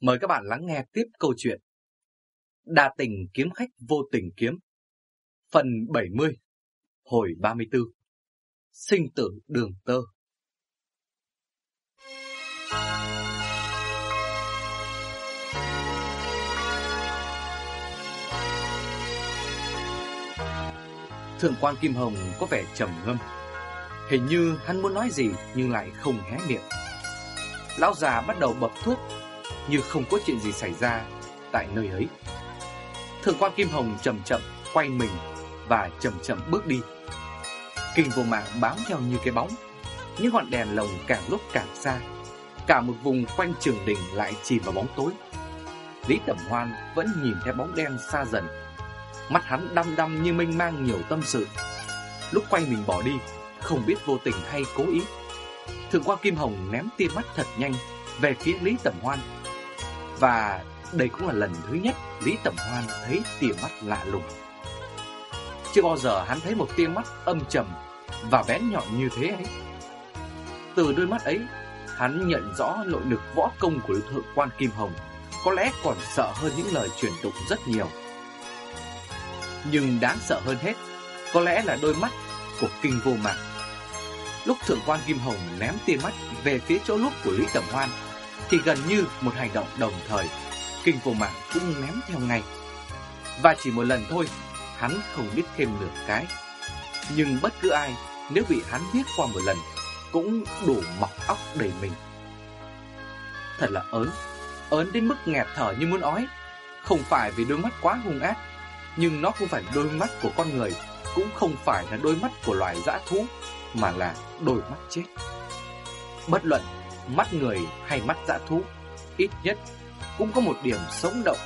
Mời các bạn lắng nghe tiếp câu chuyện Đa tình kiếm khách vô tình kiếm. Phần 70 Hồi 34 Sinh tử đường tơ. Thượng quan Kim Hồng có vẻ trầm ngâm. Hình như hắn muốn nói gì nhưng lại không hé miệng. Lão già bắt đầu bập thuốc. Như không có chuyện gì xảy ra tại nơi ấy. Thượng quan Kim Hồng chậm chậm quay mình Và chậm chậm bước đi. Kinh vô mạng bám theo như cái bóng, Những ngọn đèn lồng càng lúc càng xa, Cả một vùng quanh trường đình lại chìm vào bóng tối. Lý Tẩm Hoan vẫn nhìn theo bóng đen xa dần, Mắt hắn đăm đăm như mênh mang nhiều tâm sự. Lúc quay mình bỏ đi, Không biết vô tình hay cố ý, Thượng quan Kim Hồng ném tia mắt thật nhanh Về phía Lý Tẩm Hoan. Và đây cũng là lần thứ nhất Lý Tẩm Hoan thấy tia mắt lạ lùng. Chưa bao giờ hắn thấy một tia mắt âm trầm Và bén nhọn như thế ấy. Từ đôi mắt ấy, Hắn nhận rõ nội lực võ công của thượng quan Kim Hồng Có lẽ còn sợ hơn những lời truyền tụng rất nhiều. Nhưng đáng sợ hơn hết Có lẽ là đôi mắt của kinh vô mạng Lúc thượng quan Kim Hồng ném tia mắt về phía chỗ lúc của Lý Tẩm Hoan thì gần như một hành động đồng thời. Kinh vô mạng cũng ném theo ngay. Và chỉ một lần thôi, Hắn không biết thêm nửa cái. Nhưng bất cứ ai, Nếu bị hắn biết qua một lần, Cũng đủ mọc óc đầy mình. Thật là ớn Ớn đến mức nghẹt thở như muốn ói. Không phải vì đôi mắt quá hung ác, Nhưng nó không phải đôi mắt của con người, Cũng không phải là đôi mắt của loài dã thú, Mà là đôi mắt chết. Bất luận mắt người hay mắt dã thú Ít nhất cũng có một điểm sống động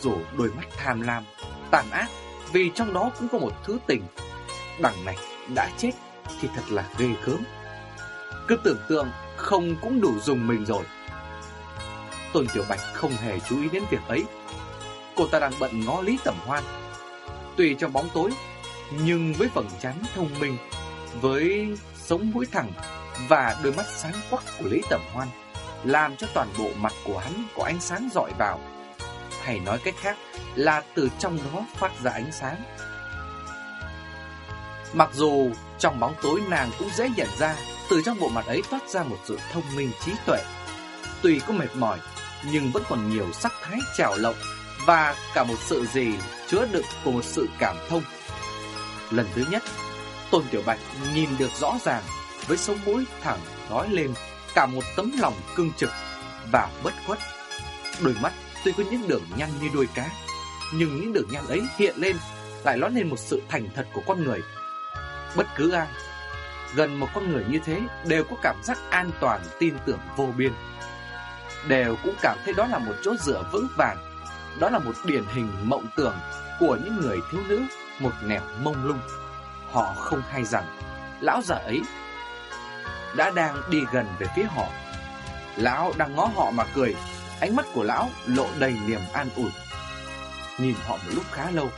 Dù đôi mắt tham lam, tàn ác Vì trong đó cũng có một thứ tình. Đằng này đã chết thì thật là ghê gớm. Cứ tưởng tượng không cũng đủ dùng mình rồi. Tôn Tiểu Bạch không hề chú ý đến việc ấy. Cô ta đang bận ngó Lý Tẩm Hoan. Tuy trong bóng tối Nhưng với phần chắn thông minh Với sống mũi thẳng và đôi mắt sáng quắc của Lý Tẩm Hoan, Làm cho toàn bộ mặt của hắn có ánh sáng dọi vào. Hay nói cách khác là từ trong đó phát ra ánh sáng. Mặc dù trong bóng tối nàng cũng dễ nhận ra, Từ trong bộ mặt ấy toát ra một sự thông minh trí tuệ. Tuy có mệt mỏi, Nhưng vẫn còn nhiều sắc thái trào lộng Và cả một sự gì chứa đựng của một sự cảm thông. Lần thứ nhất, Tôn Tiểu Bạch nhìn được rõ ràng với sống mũi thẳng nói lên, Cả một tấm lòng cưng trực Và bất khuất. Đôi mắt tuy có những đường nhăn như đuôi cá, Nhưng những đường nhăn ấy hiện lên, Lại lót lên một sự thành thật của con người. Bất cứ ai, Gần một con người như thế Đều có cảm giác an toàn, tin tưởng vô biên. Đều cũng cảm thấy đó là một chỗ dựa vững vàng, Đó là một điển hình mộng tưởng Của những người thiếu nữ, Một nẻo mông lung. Họ không hay rằng, Lão già ấy đã đang đi gần về phía họ. Lão đang ngó họ mà cười, Ánh mắt của lão lộ đầy niềm an ủi. Nhìn họ một lúc khá lâu,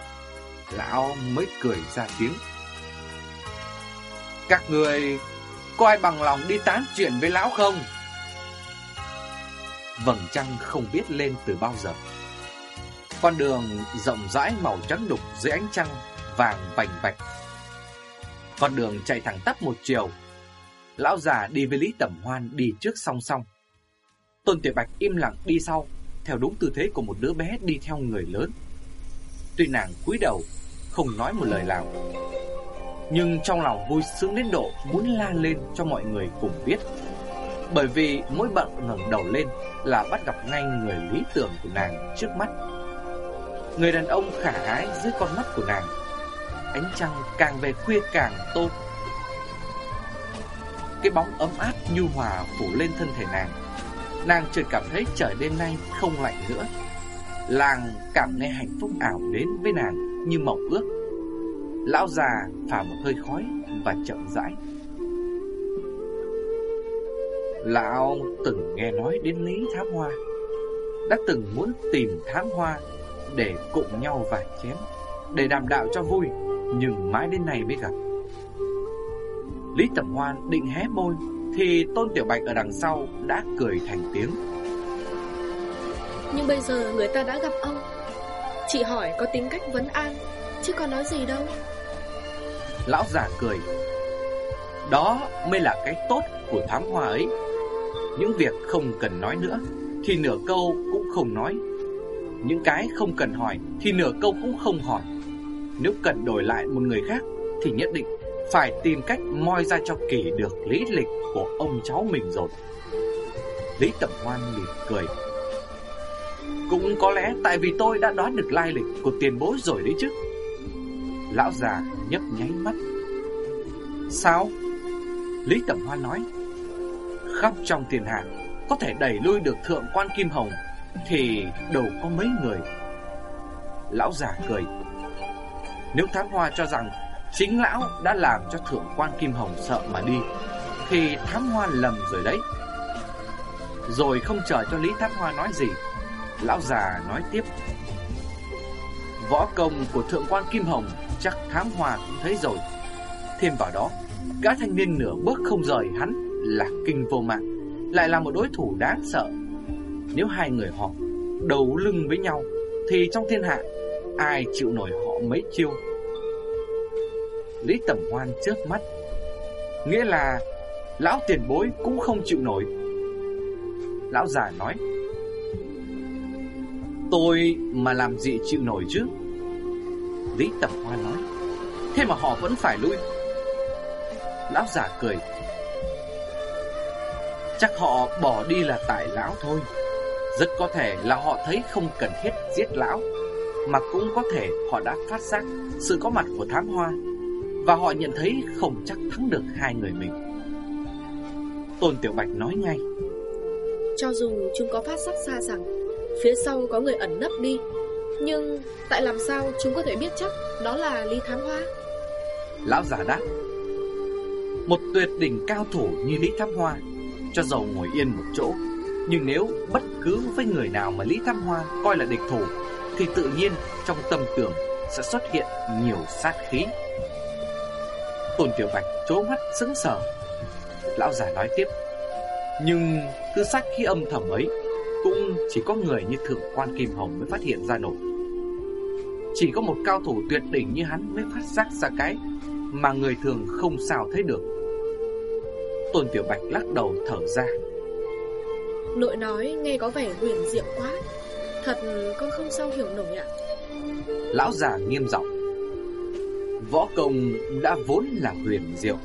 Lão mới cười ra tiếng. Các người, Có ai bằng lòng đi tán chuyện với lão không? Vầng trăng không biết lên từ bao giờ. Con đường rộng rãi màu trắng đục dưới ánh trăng Vàng vành vạch Con đường chạy thẳng tắp một chiều Lão già đi với Lý Tẩm Hoan đi trước song song. Tôn Tiểu Bạch im lặng đi sau, Theo đúng tư thế của một đứa bé đi theo người lớn. Tuy nàng cúi đầu, Không nói một lời nào, Nhưng trong lòng vui sướng đến độ Muốn la lên cho mọi người cùng biết. Bởi vì mỗi bận ngẩng đầu lên Là bắt gặp ngay người lý tưởng của nàng trước mắt. Người đàn ông khả ái dưới con mắt của nàng, Ánh trăng càng về khuya càng tôn cái bóng ấm áp nhu hòa phủ lên thân thể nàng. Nàng chợt cảm thấy trời đêm nay không lạnh nữa. Làng cảm nghe hạnh phúc ảo đến với nàng như mộng ước. Lão già phả một hơi khói và chậm rãi. Lão từng nghe nói đến Lý Thám Hoa. Đã từng muốn tìm Thám Hoa Để cùng nhau vài chén Để đàm đạo cho vui, Nhưng mãi đến nay mới gặp. Lý Tẩm Hoan định hé môi Thì Tôn Tiểu Bạch ở đằng sau đã cười thành tiếng. Nhưng bây giờ người ta đã gặp ông. Chị hỏi có tính cách vấn an Chứ còn nói gì đâu. Lão già cười. Đó mới là cái tốt của thám hoa ấy. Những việc không cần nói nữa Thì nửa câu cũng không nói. Những cái không cần hỏi Thì nửa câu cũng không hỏi. Nếu cần đổi lại một người khác Thì nhất định phải tìm cách moi ra cho kỳ được lý lịch của ông cháu mình rồi. Lý Tẩm Hoan mỉm cười. Cũng có lẽ tại vì tôi đã đoán được lai lịch của tiền bối rồi đấy chứ. Lão già nhấp nháy mắt. Sao? Lý Tẩm Hoan nói. Khắp trong thiên hạ Có thể đẩy lui được thượng quan Kim Hồng Thì đâu có mấy người. Lão già cười. Nếu thám hoa cho rằng Chính lão đã làm cho thượng quan Kim Hồng sợ mà đi. Thì thám hoa lầm rồi đấy. Rồi không chờ cho Lý Thám Hoa nói gì, Lão già nói tiếp. Võ công của thượng quan Kim Hồng Chắc thám hoa cũng thấy rồi. Thêm vào đó, Gã thanh niên nửa bước không rời hắn Là kinh vô mạng, Lại là một đối thủ đáng sợ. Nếu hai người họ đầu lưng với nhau, Thì trong thiên hạ Ai chịu nổi họ mấy chiêu? Lý Tẩm Hoan trước mắt. Nghĩa là Lão tiền bối cũng không chịu nổi. Lão già nói, Tôi mà làm gì chịu nổi chứ? Lý Tẩm Hoan nói, Thế mà họ vẫn phải lui. Lão già cười, Chắc họ bỏ đi là tại lão thôi. Rất có thể là họ thấy không cần thiết giết lão, Mà cũng có thể họ đã phát giác Sự có mặt của thám hoa. Và họ nhận thấy không chắc thắng được hai người mình. Tôn Tiểu Bạch nói ngay. Cho dù chúng có phát sắc xa rằng Phía sau có người ẩn nấp đi Nhưng tại làm sao chúng có thể biết chắc Đó là Lý Thám Hoa? Lão giả đáp. Một tuyệt đỉnh cao thủ như Lý Thám Hoa Cho dầu ngồi yên một chỗ. Nhưng nếu bất cứ với người nào mà Lý Thám Hoa coi là địch thủ Thì tự nhiên trong tâm tưởng sẽ xuất hiện nhiều sát khí Tôn Tiểu Bạch trố mắt sững sờ. Lão giả nói tiếp Nhưng cứ sát khí âm thầm ấy Cũng chỉ có người như Thượng quan Kim Hồng mới phát hiện ra nổi. Chỉ có một cao thủ tuyệt đỉnh như hắn mới phát giác ra cái Mà người thường không sao thấy được. Tôn Tiểu Bạch lắc đầu thở ra. Nội nói nghe có vẻ huyền diệu quá. Thật con không sao hiểu nổi ạ. Lão già nghiêm giọng Võ công đã vốn là huyền diệu.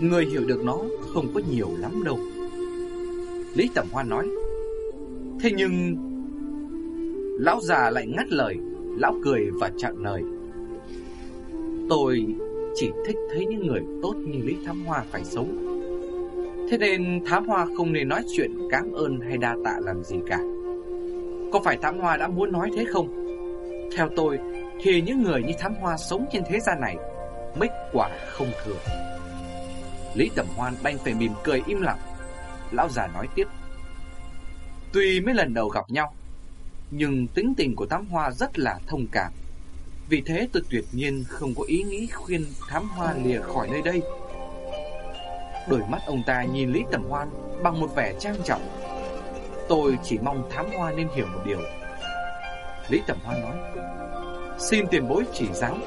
Người hiểu được nó không có nhiều lắm đâu. Lý Tẩm Hoa nói, Thế nhưng Lão già lại ngắt lời, Lão cười và chặn lời. Tôi chỉ thích thấy những người tốt như Lý Thám Hoa phải sống. Thế nên Thám Hoa không nên nói chuyện cảm ơn hay đa tạ làm gì cả. Có phải Thám Hoa đã muốn nói thế không? Theo tôi thì những người như Thám Hoa sống trên thế gian này. Mấy quả không thường Lý Tẩm Hoan đành phải mỉm cười im lặng. Lão già nói tiếp. Tuy mấy lần đầu gặp nhau, Nhưng tính tình của Thám Hoa rất là thông cảm. Vì thế tôi tuyệt nhiên không có ý nghĩ khuyên Thám Hoa lìa khỏi nơi đây. Đôi mắt ông ta nhìn Lý Tẩm Hoan bằng một vẻ trang trọng. Tôi chỉ mong Thám Hoa nên hiểu một điều. Lý Tẩm Hoan nói. Xin tiền bối chỉ giáo.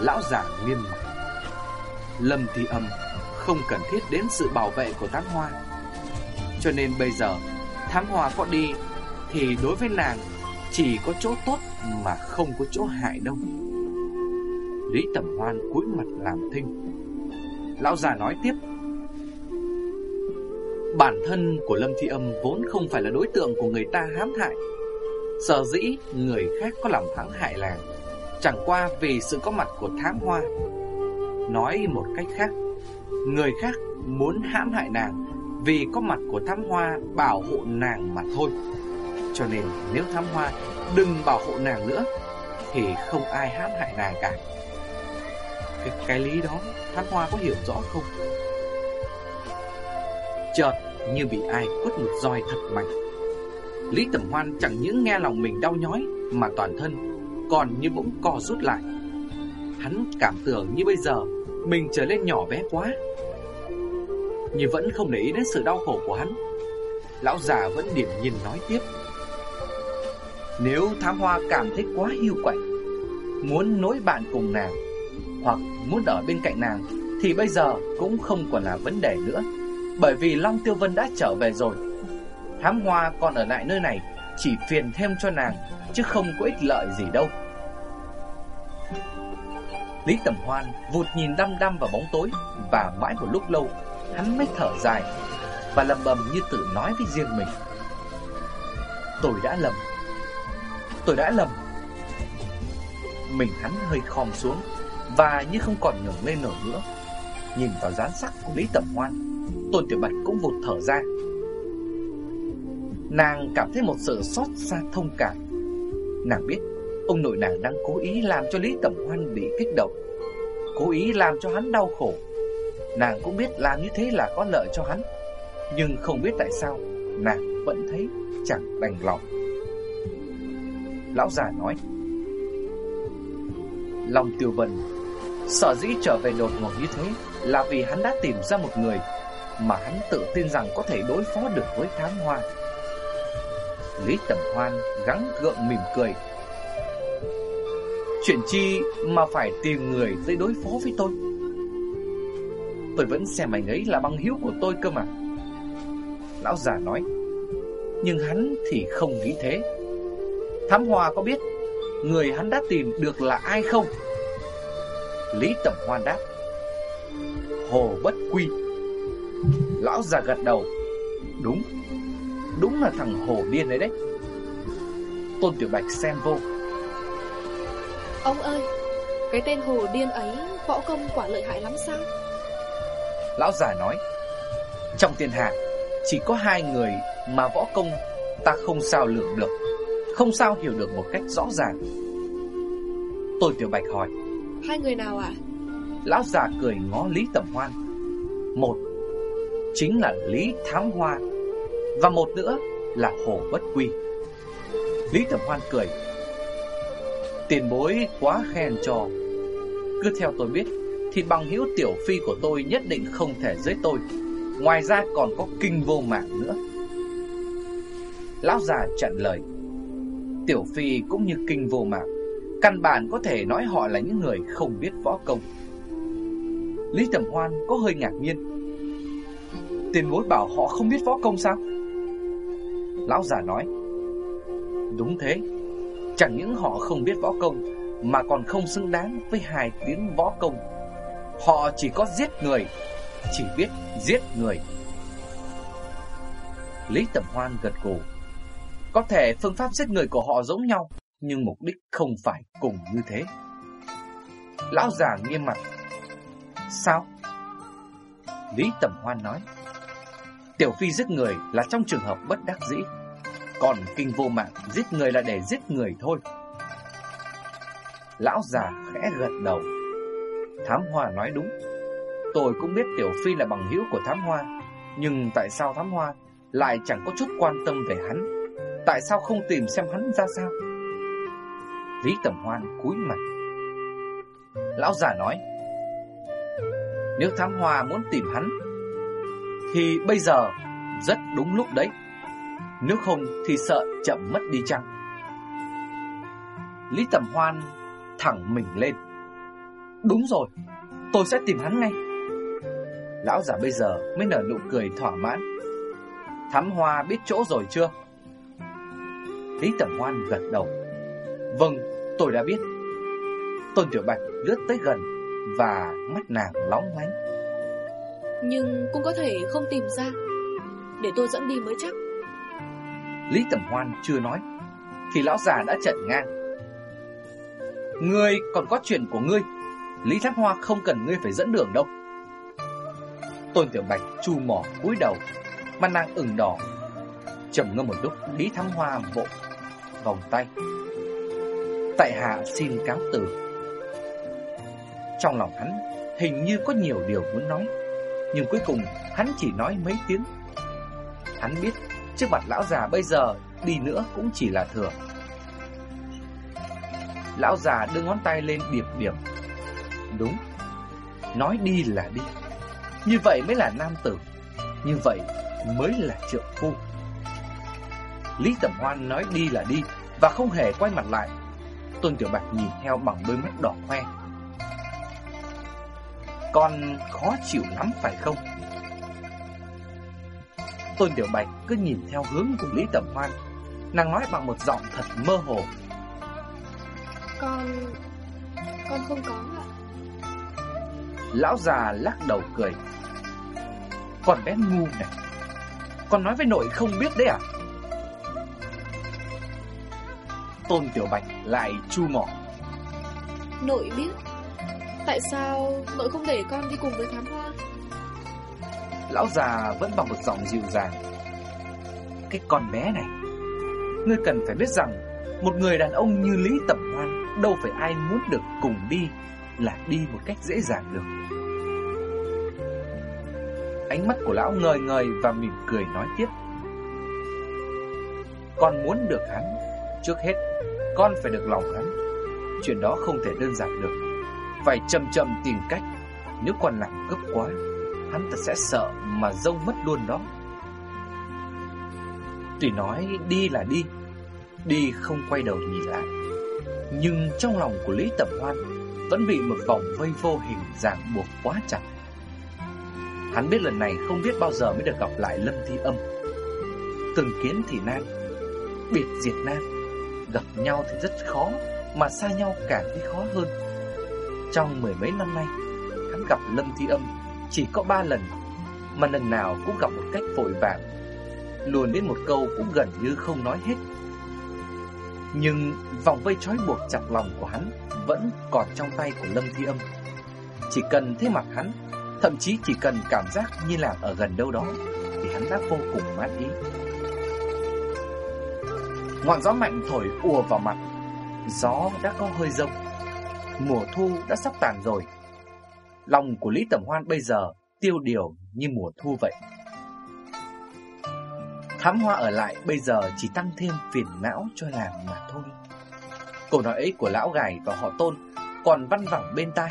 Lão già nghiêm mặt. Lâm Thi Âm, không cần thiết đến sự bảo vệ của Thám Hoa. Cho nên bây giờ Thám Hoa có đi, Thì đối với nàng, Chỉ có chỗ tốt mà không có chỗ hại đâu. Lý Tẩm Hoan cúi mặt làm thinh. Lão già nói tiếp. Bản thân của Lâm Thị Âm vốn không phải là đối tượng của người ta hãm hại. Sở dĩ người khác có lòng thắng hại làng Chẳng qua vì sự có mặt của thám hoa. Nói một cách khác Người khác muốn hãm hại nàng Vì có mặt của thám hoa bảo hộ nàng mà thôi. Cho nên nếu thám hoa đừng bảo hộ nàng nữa Thì không ai hãm hại nàng cả. Cái, cái lý đó thám hoa có hiểu rõ không? Chợt như bị ai quất một roi thật mạnh Lý Tầm Hoan chẳng những nghe lòng mình đau nhói, Mà toàn thân còn như bỗng co rút lại. Hắn cảm tưởng như bây giờ Mình trở lên nhỏ bé quá, Nhưng vẫn không để ý đến sự đau khổ của hắn. Lão già vẫn điểm nhìn nói tiếp. Nếu thám hoa cảm thấy quá hiu quạnh, Muốn nối bạn cùng nàng, Hoặc muốn ở bên cạnh nàng, Thì bây giờ cũng không còn là vấn đề nữa, Bởi vì Long Tiêu Vân đã trở về rồi. Thám hoa còn ở lại nơi này, Chỉ phiền thêm cho nàng, Chứ không có ích lợi gì đâu. Lý Tầm Hoan vụt nhìn đăm đăm vào bóng tối, Và mãi một lúc lâu, Hắn mới thở dài, Và lầm bầm như tự nói với riêng mình. Tôi đã lầm. Tôi đã lầm. Mình hắn hơi khom xuống, Và như không còn ngẩng lên nổi nữa. Nhìn vào dáng sắc của Lý Tầm Hoan, Tôn Tiểu Bạch cũng vụt thở ra. Nàng cảm thấy một sự xót xa thông cảm. Nàng biết, Ông nội nàng đang cố ý làm cho Lý tẩm Hoan bị kích động, Cố ý làm cho hắn đau khổ. Nàng cũng biết làm như thế là có lợi cho hắn, Nhưng không biết tại sao Nàng vẫn thấy chẳng đành lòng. Lão già nói, Long Tiêu vần Sở dĩ trở về đột ngột như thế Là vì hắn đã tìm ra một người Mà hắn tự tin rằng có thể đối phó được với thám hoa. Lý Tầm Hoan gắng gượng mỉm cười. Chuyện chi mà phải tìm người dây đối phó với tôi? Tôi vẫn xem anh ấy là băng hiếu của tôi cơ mà. Lão già nói, Nhưng hắn thì không nghĩ thế. Thám Hòa có biết Người hắn đã tìm được là ai không? Lý Tẩm Hoan đáp, Hồ Bất Quy. Lão già gật đầu, Đúng Đúng là thằng Hồ điên đấy đấy. Tôn Tiểu Bạch xem vô. Ông ơi Cái tên Hồ điên ấy Võ công quả lợi hại lắm sao? Lão già nói Trong thiên hạ Chỉ có hai người mà võ công Ta không sao lường được Không sao hiểu được một cách rõ ràng. Tôi Tiểu Bạch hỏi Hai người nào ạ? Lão già cười ngó Lý Tầm Hoan. Một Chính là Lý Thám Hoa và một nữa là Hồ Bất Quy. Lý Tầm Hoan cười. Tiền bối quá khen cho. Cứ theo tôi biết, Thì bằng hữu tiểu phi của tôi nhất định không thể dưới tôi. Ngoài ra còn có kinh vô mạng nữa. Lão già chặn lời. Tiểu phi cũng như kinh vô mạng, Căn bản có thể nói họ là những người không biết võ công. Lý Tầm Hoan có hơi ngạc nhiên. Tiền bối bảo họ không biết võ công sao? Lão già nói. Đúng thế. Chẳng những họ không biết võ công, Mà còn không xứng đáng với hai tiếng võ công. Họ chỉ có giết người, Chỉ biết giết người. Lý tẩm Hoan gật gù. Có thể phương pháp giết người của họ giống nhau, Nhưng mục đích không phải cùng như thế. Lão già nghiêm mặt. Sao? Lý tẩm Hoan nói. Tiểu Phi giết người là trong trường hợp bất đắc dĩ. Còn kinh vô mạng giết người là để giết người thôi. Lão già khẽ gật đầu. Thám Hoa nói đúng. Tôi cũng biết Tiểu Phi là bằng hữu của Thám Hoa, Nhưng tại sao Thám Hoa Lại chẳng có chút quan tâm về hắn? Tại sao không tìm xem hắn ra sao? Lý Tầm Hoan cúi mặt. Lão già nói, Nếu Thám Hoa muốn tìm hắn thì bây giờ Rất đúng lúc đấy. Nếu không thì sợ chậm mất đi chăng? Lý Tầm Hoan thẳng mình lên. Đúng rồi, Tôi sẽ tìm hắn ngay. Lão già bây giờ mới nở nụ cười thỏa mãn. Thắm Hoa biết chỗ rồi chưa? Lý Tầm Hoan gật đầu. Vâng tôi đã biết. Tôn Tiểu Bạch lướt tới gần Và mắt nàng lóng lánh. Nhưng cũng có thể không tìm ra. Để tôi dẫn đi mới chắc. Lý Tầm Hoan chưa nói, Thì lão già đã chặn ngang. Ngươi còn có chuyện của ngươi, Lý Thác Hoa không cần ngươi phải dẫn đường đâu. Tôn Tiểu Bạch chu mỏ cúi đầu, Mặt nàng ửng đỏ. Trầm ngâm một lúc, Lý Thác Hoa bộ vòng tay. Tại hạ xin cáo từ. Trong lòng hắn Hình như có nhiều điều muốn nói. Nhưng cuối cùng, hắn chỉ nói mấy tiếng. Hắn biết Trước mặt lão già bây giờ Đi nữa cũng chỉ là thừa. Lão già đưa ngón tay lên điểm điểm. Đúng, Nói đi là đi. Như vậy mới là nam tử, Như vậy mới là trượng phu. Lý Tẩm Hoan nói đi là đi Và không hề quay mặt lại. Tôn Tiểu Bạch nhìn theo bằng đôi mắt đỏ hoe. Con khó chịu lắm phải không? Tôn Tiểu Bạch cứ nhìn theo hướng của Lý Tẩm Hoan. Nàng nói bằng một giọng thật mơ hồ. Con... con không có ạ. Lão già lắc đầu cười. Con bé ngu này Con nói với nội không biết đấy à? Tôn Tiểu Bạch lại chu mỏ. Nội biết Tại sao nội không để con đi cùng với thám hoa? Lão già vẫn bằng một giọng dịu dàng. Cái con bé này, Ngươi cần phải biết rằng Một người đàn ông như Lý Tẩm Hoan Đâu phải ai muốn được cùng đi Là đi một cách dễ dàng được. Ánh mắt của lão ngời ngời và mỉm cười nói tiếp. Con muốn được hắn, Trước hết Con phải được lòng hắn. Chuyện đó không thể đơn giản được. Phải chậm chậm tìm cách. Nếu con làm gấp quá, Hắn ta sẽ sợ mà dông mất luôn đó. Tùy nói đi là đi Đi không quay đầu nhìn lại. Nhưng trong lòng của Lý Tẩm Hoan Vẫn bị một vòng vây vô hình ràng buộc quá chặt. Hắn biết lần này không biết bao giờ mới được gặp lại Lâm Thi Âm. Từng kiến thì nan, Biệt diệt nan. Gặp nhau thì rất khó, Mà xa nhau càng thấy khó hơn. Trong mười mấy năm nay, Hắn gặp Lâm Thi Âm Chỉ có ba lần, Mà lần nào cũng gặp một cách vội vàng, Luôn đến một câu cũng gần như không nói hết. Nhưng vòng vây trói buộc chặt lòng của hắn Vẫn còn trong tay của Lâm Thi Âm. Chỉ cần thấy mặt hắn, Thậm chí chỉ cần cảm giác như là ở gần đâu đó, Thì hắn đã vô cùng mát ý. Ngọn gió mạnh thổi ùa vào mặt, Gió đã có hơi rông Mùa thu đã sắp tàn rồi. Lòng của Lý Tẩm Hoan bây giờ tiêu điều như mùa thu vậy. Thám hoa ở lại bây giờ chỉ tăng thêm phiền não cho làng mà thôi. Câu nói ấy của lão gài và họ tôn còn văn vẳng bên tai.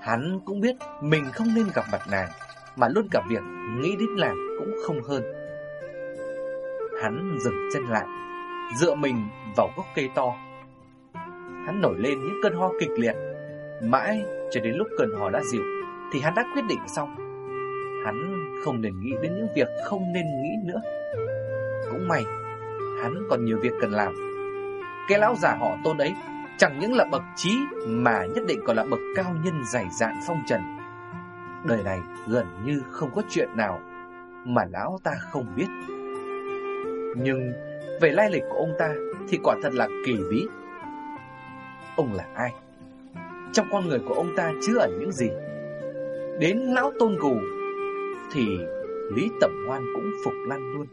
Hắn cũng biết mình không nên gặp mặt nàng, Mà luôn cả việc nghĩ đến nàng cũng không hơn. Hắn dừng chân lại, Dựa mình vào gốc cây to Hắn nổi lên những cơn ho kịch liệt. Mãi cho đến lúc cơn ho đã dịu, Thì hắn đã quyết định xong. Hắn không nên nghĩ đến những việc không nên nghĩ nữa. Cũng may, Hắn còn nhiều việc cần làm. Cái lão già họ tôn ấy Chẳng những là bậc trí Mà nhất định còn là bậc cao nhân dày dạn phong trần. Đời này gần như không có chuyện nào Mà lão ta không biết. Nhưng về lai lịch của ông ta Thì quả thật là kỳ bí. Ông là ai? Trong con người của ông ta chứa ẩn những gì? Đến lão tôn gù Thì Lý Tẩm Hoan cũng phục lăn luôn.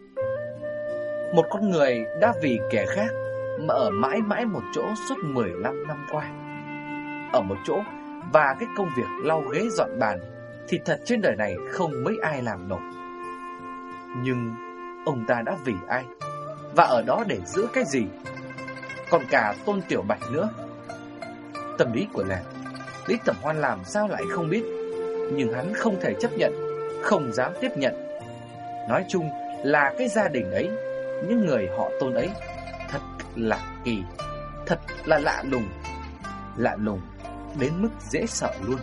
Một con người đã vì kẻ khác Mà ở mãi mãi một chỗ suốt 15 năm qua. Ở một chỗ Và cái công việc lau ghế dọn bàn Thì thật trên đời này không mấy ai làm nổi. Nhưng ông ta đã vì ai? Và ở đó để giữ cái gì? Còn cả Tôn Tiểu Bạch nữa. Tâm lý của nàng. Lý Tẩm Hoan làm sao lại không biết? Nhưng hắn không thể chấp nhận, Không dám tiếp nhận. Nói chung là cái gia đình ấy, Những người họ tôn ấy, Thật là kỳ, Thật là lạ lùng. Lạ lùng đến mức dễ sợ luôn.